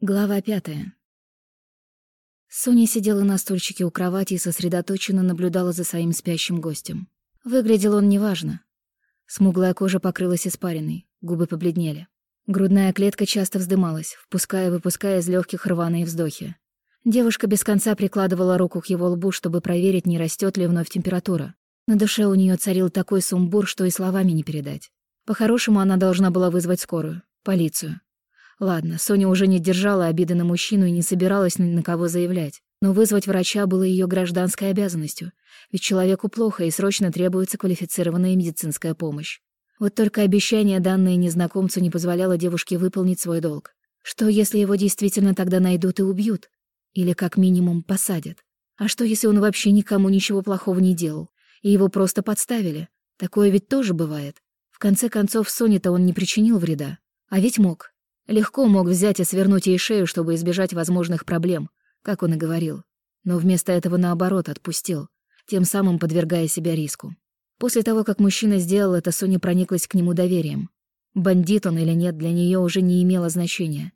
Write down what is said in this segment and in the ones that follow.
Глава пятая. Соня сидела на стульчике у кровати и сосредоточенно наблюдала за своим спящим гостем. Выглядел он неважно. Смуглая кожа покрылась испариной, губы побледнели. Грудная клетка часто вздымалась, впуская и выпуская из легких рваные вздохи. Девушка без конца прикладывала руку к его лбу, чтобы проверить, не растет ли вновь температура. На душе у нее царил такой сумбур, что и словами не передать. По-хорошему, она должна была вызвать скорую, полицию. Ладно, Соня уже не держала обиды на мужчину и не собиралась ни на кого заявлять. Но вызвать врача было ее гражданской обязанностью, ведь человеку плохо и срочно требуется квалифицированная медицинская помощь. Вот только обещание, данное незнакомцу, не позволяло девушке выполнить свой долг. Что, если его действительно тогда найдут и убьют? Или, как минимум, посадят? А что, если он вообще никому ничего плохого не делал, и его просто подставили? Такое ведь тоже бывает. В конце концов, Соне-то он не причинил вреда. А ведь мог. Легко мог взять и свернуть ей шею, чтобы избежать возможных проблем, как он и говорил. Но вместо этого, наоборот, отпустил, тем самым подвергая себя риску. После того, как мужчина сделал это, Соня прониклась к нему доверием. Бандит он или нет, для нее уже не имело значения.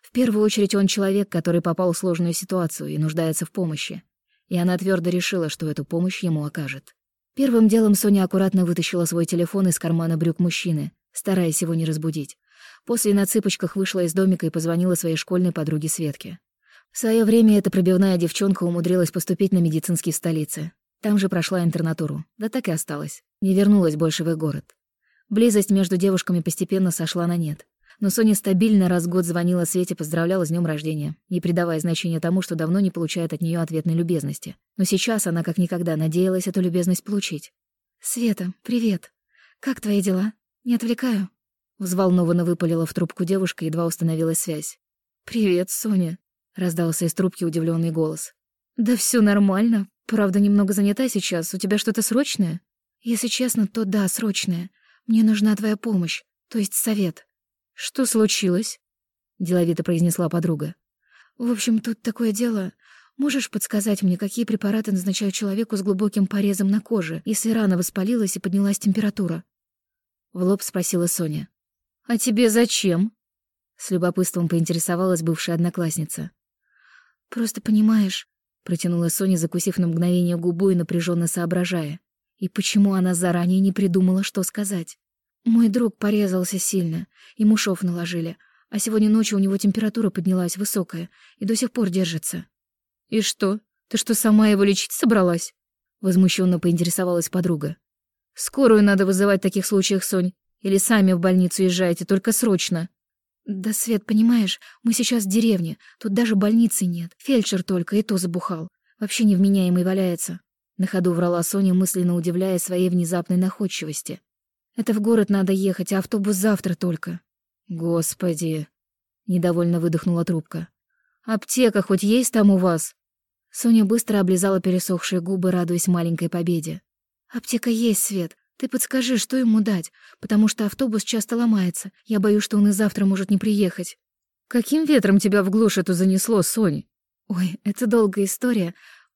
В первую очередь он человек, который попал в сложную ситуацию и нуждается в помощи. И она твердо решила, что эту помощь ему окажет. Первым делом Соня аккуратно вытащила свой телефон из кармана брюк мужчины, стараясь его не разбудить. После на цыпочках вышла из домика и позвонила своей школьной подруге Светке. В свое время эта пробивная девчонка умудрилась поступить на медицинский в столице. Там же прошла интернатуру, да так и осталась. Не вернулась больше в их город. Близость между девушками постепенно сошла на нет. Но Соня стабильно раз в год звонила Свете, поздравляла с днем рождения, не придавая значения тому, что давно не получает от нее ответной любезности. Но сейчас она как никогда надеялась эту любезность получить. «Света, привет. Как твои дела? Не отвлекаю?» Взволнованно выпалила в трубку девушка, едва установилась связь. «Привет, Соня», — раздался из трубки удивленный голос. «Да все нормально. Правда, немного занята сейчас. У тебя что-то срочное?» «Если честно, то да, срочное. Мне нужна твоя помощь, то есть совет». «Что случилось?» — деловито произнесла подруга. «В общем, тут такое дело. Можешь подсказать мне, какие препараты назначают человеку с глубоким порезом на коже, если рана воспалилась и поднялась температура?» В лоб спросила Соня. «А тебе зачем?» — с любопытством поинтересовалась бывшая одноклассница. «Просто понимаешь», — протянула Соня, закусив на мгновение губу и напряженно соображая. И почему она заранее не придумала, что сказать? «Мой друг порезался сильно, ему шов наложили, а сегодня ночью у него температура поднялась высокая и до сих пор держится». «И что? Ты что, сама его лечить собралась?» Возмущенно поинтересовалась подруга. «Скорую надо вызывать в таких случаях, Сонь. Или сами в больницу езжаете, только срочно?» «Да, Свет, понимаешь, мы сейчас в деревне, тут даже больницы нет. Фельдшер только, и то забухал. Вообще невменяемый валяется». На ходу врала Соня, мысленно удивляя своей внезапной находчивости. «Это в город надо ехать, а автобус завтра только». «Господи!» — недовольно выдохнула трубка. «Аптека хоть есть там у вас?» Соня быстро облизала пересохшие губы, радуясь маленькой победе. «Аптека есть, Свет. Ты подскажи, что ему дать, потому что автобус часто ломается. Я боюсь, что он и завтра может не приехать. Каким ветром тебя в глушь эту занесло, Сонь? Ой, это долгая история.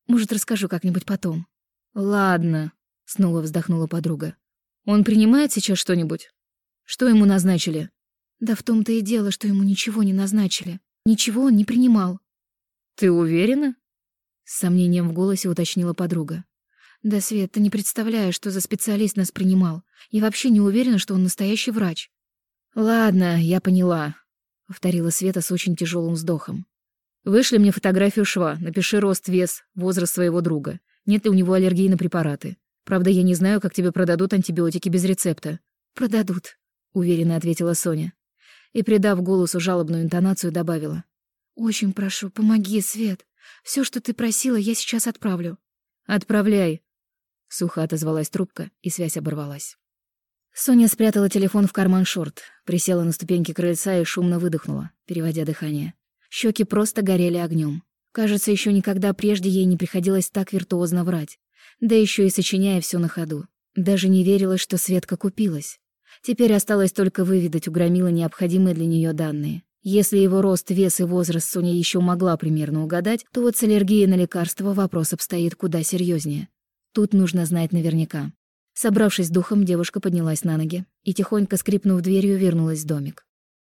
Может, расскажу как-нибудь потом. Ладно, снова вздохнула подруга. Он принимает сейчас что-нибудь? Что ему назначили? Да в том-то и дело, что ему ничего не назначили. Ничего он не принимал. Ты уверена? С сомнением в голосе уточнила подруга. «Да, Свет, ты не представляешь, что за специалист нас принимал. И вообще не уверена, что он настоящий врач». «Ладно, я поняла», — повторила Света с очень тяжелым вздохом. «Вышли мне фотографию шва, напиши рост, вес, возраст своего друга. Нет ли у него аллергии на препараты. Правда, я не знаю, как тебе продадут антибиотики без рецепта». «Продадут», — уверенно ответила Соня. И, придав голосу жалобную интонацию, добавила. «Очень прошу, помоги, Свет. Все, что ты просила, я сейчас отправлю». «Отправляй», Сухо отозвалась трубка, и связь оборвалась. Соня спрятала телефон в карман шорт, присела на ступеньки крыльца и шумно выдохнула, переводя дыхание. Щеки просто горели огнем. Кажется, еще никогда прежде ей не приходилось так виртуозно врать. Да еще и сочиняя все на ходу. Даже не верилось, что Светка купилась. Теперь осталось только выведать у Громила необходимые для нее данные. Если его рост, вес и возраст Соня еще могла примерно угадать, то вот с аллергией на лекарства вопрос обстоит куда серьезнее. Тут нужно знать наверняка. Собравшись духом, девушка поднялась на ноги и, тихонько скрипнув дверью, вернулась в домик.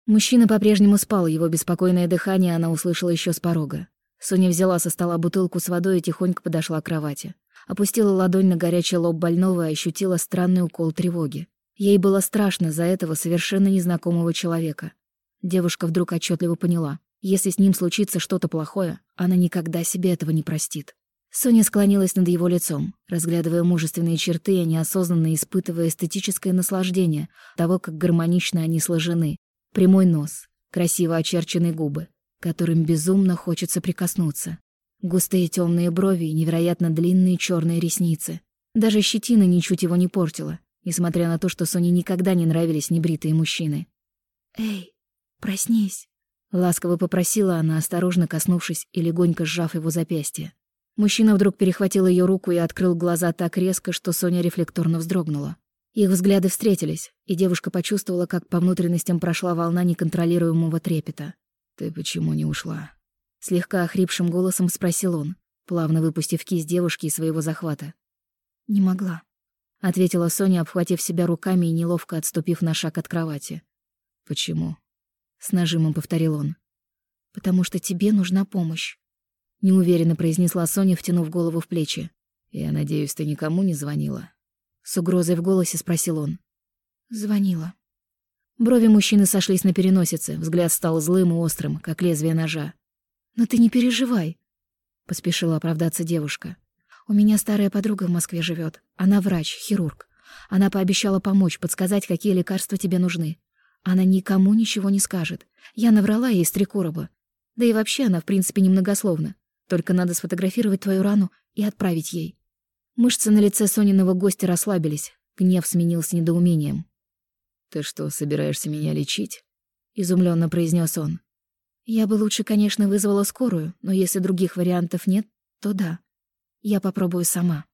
Мужчина по-прежнему спал, его беспокойное дыхание она услышала еще с порога. Соня взяла со стола бутылку с водой и тихонько подошла к кровати. Опустила ладонь на горячий лоб больного и ощутила странный укол тревоги. Ей было страшно за этого совершенно незнакомого человека. Девушка вдруг отчетливо поняла. Если с ним случится что-то плохое, она никогда себе этого не простит. Соня склонилась над его лицом, разглядывая мужественные черты и неосознанно испытывая эстетическое наслаждение того, как гармонично они сложены. Прямой нос, красиво очерченные губы, которым безумно хочется прикоснуться. Густые темные брови и невероятно длинные черные ресницы. Даже щетина ничуть его не портила, несмотря на то, что Соне никогда не нравились небритые мужчины. «Эй, проснись!» — ласково попросила она, осторожно коснувшись и легонько сжав его запястье. Мужчина вдруг перехватил ее руку и открыл глаза так резко, что Соня рефлекторно вздрогнула. Их взгляды встретились, и девушка почувствовала, как по внутренностям прошла волна неконтролируемого трепета. «Ты почему не ушла?» Слегка охрипшим голосом спросил он, плавно выпустив кисть девушки из своего захвата. «Не могла», — ответила Соня, обхватив себя руками и неловко отступив на шаг от кровати. «Почему?» — с нажимом повторил он. «Потому что тебе нужна помощь неуверенно произнесла Соня, втянув голову в плечи. «Я надеюсь, ты никому не звонила?» С угрозой в голосе спросил он. «Звонила». Брови мужчины сошлись на переносице, взгляд стал злым и острым, как лезвие ножа. «Но ты не переживай», — поспешила оправдаться девушка. «У меня старая подруга в Москве живет. Она врач, хирург. Она пообещала помочь, подсказать, какие лекарства тебе нужны. Она никому ничего не скажет. Я наврала ей с три короба. Да и вообще она, в принципе, немногословна. Только надо сфотографировать твою рану и отправить ей. Мышцы на лице Сониного гостя расслабились, гнев сменился недоумением. «Ты что, собираешься меня лечить?» — изумленно произнес он. «Я бы лучше, конечно, вызвала скорую, но если других вариантов нет, то да. Я попробую сама».